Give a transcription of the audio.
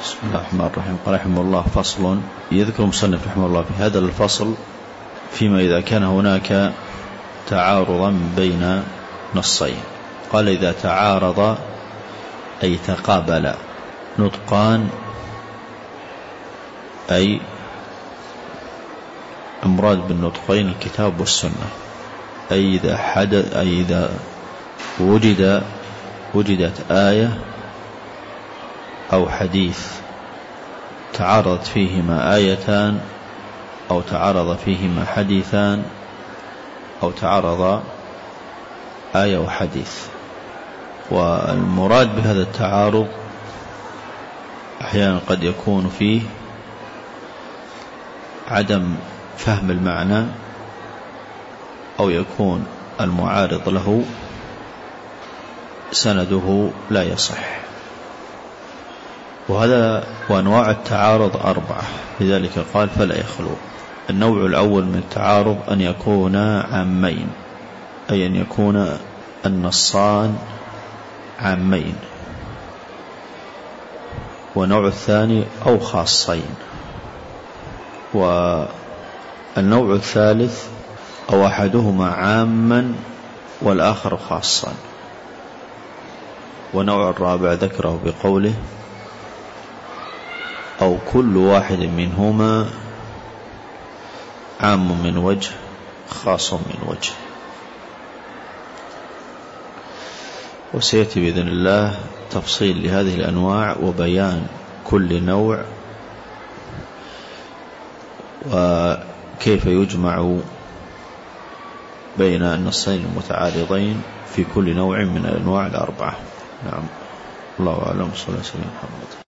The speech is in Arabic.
بسم الله الرحمن الرحيم. قال رحمه الله فصل يذكر المصنف رحمه الله في هذا الفصل فيما إذا كان هناك تعارضا بين نصين. قال إذا تعارض أي تقابل نطقان أي المراد بالنطقين الكتاب والسنة. أي إذا حدث أي إذا وجد وجدت آية أو حديث تعارضت فيهما آيتان أو تعارض فيهما حديثان أو تعارض آية وحديث. والمراد بهذا التعارض أحيانا قد يكون فيه عدم فهم المعنى أو يكون المعارض له سنده لا يصح. وهذا وأنواع التعارض أربعة. لذلك قال فلا يخلو. النوع الأول من التعارض أن يكون عامين أي أن يكون النصان عامين. ونوع الثاني أو خاصين. والنوع الثالث أو أحدهما عاما والآخر خاصا. ونوع الرابع ذكره بقوله أو كل واحد منهما عام من وجه خاص من وجه. وسيأتي بإذن الله تفصيل لهذه الأنواع وبيان كل نوع وكيف يجمع بين النصين المتعارضين في كل نوع من الأنواع الأربعة. نعم. الله أعلم. صلى الله عليه وسلم. محمد